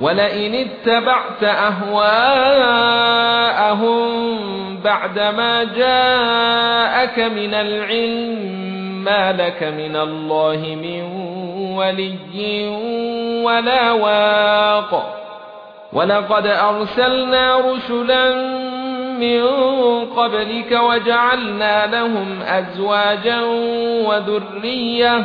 ولئن اتبعت أهواءهم بعدما جاءك من العلم ما لك من الله من ولي ولا واق. ولقد أرسلنا رسلا من قبلك وجعلنا لهم أزواجا وذرية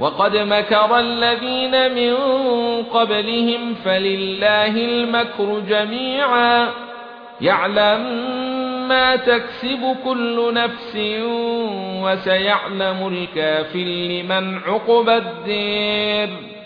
وقد مكر الذين من قبلهم فلله المكر جميعا. يعلم ما تكسب كل نفس وسيعلم الكافر لمن عقب الدير.